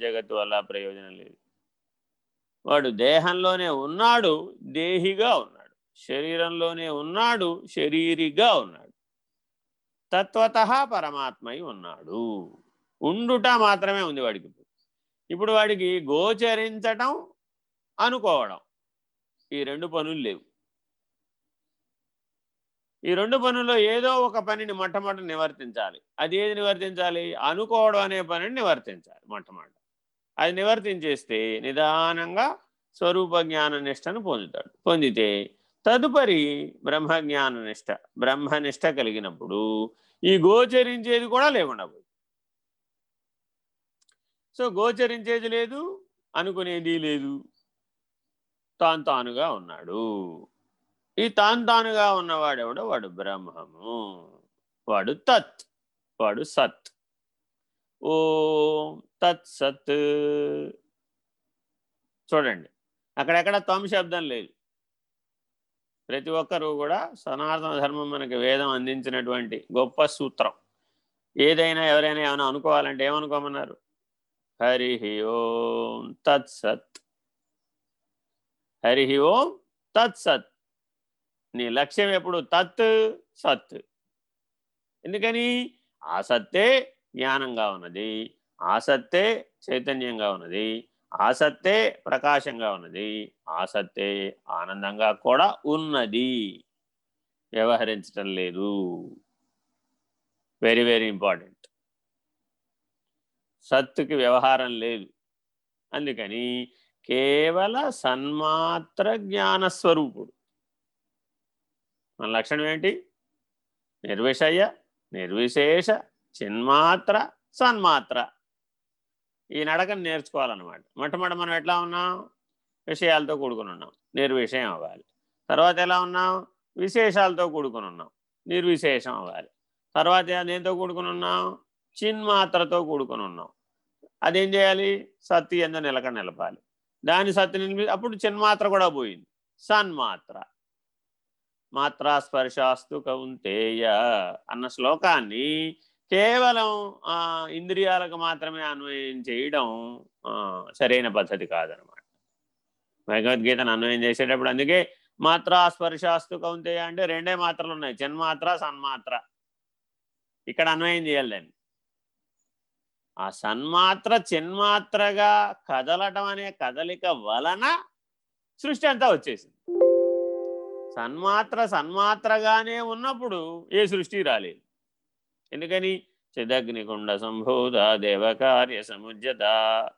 జగత్తు వల్ల ప్రయోజనం లేదు. వాడు దేహంలోనే ఉన్నాడు దేహిగా ఉన్నాడు. శరీరంలోనే ఉన్నాడు శరీరిగా ఉన్నాడు. తత్వత పరమాత్మై ఉన్నాడు. ఉండుట మాత్రమే ఉంది వాడికి. ఇప్పుడు ఇప్పుడు వాడికి గోచరించటం అనుకోవడం ఈ రెండు పనులు లేవు. ఈ రెండు పనుల్లో ఏదో ఒక పనిని మొట్టమొదటి నివర్తించాలి. అది ఏది నివర్తించాలి? అనుకోవడం అనే పనిని నివర్తించాలి మొట్టమొదటి. అది నివర్తించేస్తే నిదానంగా స్వరూప జ్ఞాన నిష్టను పొందుతాడు. పొందితే తదుపరి బ్రహ్మజ్ఞాన నిష్ట బ్రహ్మనిష్ట కలిగినప్పుడు ఈ గోచరించేది కూడా లేకుండా పోయి సో గోచరించేది లేదు అనుకునేది లేదు. తాను తానుగా ఉన్నాడు. ఈ తాను తానుగా ఉన్నవాడెవడో? వాడు బ్రహ్మము. వాడు తత్ వాడు సత్. ఓ తత్సత్. చూడండి అక్కడెక్కడ త్వం శబ్దం లేదు. ప్రతి ఒక్కరూ కూడా సనాతన ధర్మం మనకి వేదం అందించినటువంటి గొప్ప సూత్రం. ఏదైనా ఎవరైనా ఏమైనా అనుకోవాలంటే ఏమనుకోమన్నారు? హరి ఓం తత్సత్. హరి ఓం తత్సత్. నీ లక్ష్యం ఎప్పుడు? తత్ సత్. ఎందుకని? ఆ సత్తే జ్ఞానంగా ఉన్నది ఆసత్తే చైతన్యంగా ఉన్నది ఆసత్తే ప్రకాశంగా ఉన్నది ఆసత్తే ఆనందంగా కూడా ఉన్నది. వ్యవహరించటం లేదు. వెరీ వెరీ ఇంపార్టెంట్ సత్తుకి వ్యవహారం లేదు. అందుకని కేవల సన్మాత్ర జ్ఞానస్వరూపుడు మన లక్షణం ఏంటి? నిర్విషయ నిర్విశేష చిన్మాత్ర సన్మాత్ర. ఈ నడకను నేర్చుకోవాలన్నమాట. మొట్టమొదటి మనం ఎట్లా ఉన్నాం? విషయాలతో కూడుకుని ఉన్నాం. నిర్విషయం అవ్వాలి. తర్వాత ఎలా ఉన్నాం? విశేషాలతో కూడుకుని ఉన్నాం. నిర్విశేషం అవ్వాలి. తర్వాత దేంతో కూడుకుని ఉన్నాం? చిన్మాత్రతో కూడుకుని ఉన్నాం. అదేం చేయాలి? సత్తి ఎందు నిలక నిలపాలి. దాని సత్తి నిలిపి అప్పుడు చిన్మాత్ర కూడా పోయింది. సన్మాత్ర. మాత్రాస్పర్శాస్తు కౌంతేయ అన్న శ్లోకాన్ని కేవలం ఇంద్రియాలకు మాత్రమే అన్వయం చేయడం సరైన పద్ధతి కాదనమాట భగవద్గీతను అన్వయం చేసేటప్పుడు అందుకే మాత్ర స్పర్శాస్తు కౌంతేయ అంటే రెండే మాత్రలు ఉన్నాయి. జన్మాత్ర సన్మాత్ర ఇక్కడ అన్వయం చేయాలి దాన్ని. ఆ సన్మాత్ర చిన్మాత్రగా కదలటం అనే కదలిక వలన సృష్టి అంతా వచ్చేసింది. సన్మాత్ర సన్మాత్రగానే ఉన్నప్పుడు ఏ సృష్టి రాలేదు. ఎందుకని? చిదగ్నికుండ సంభూత దేవకార్య సముజ్యత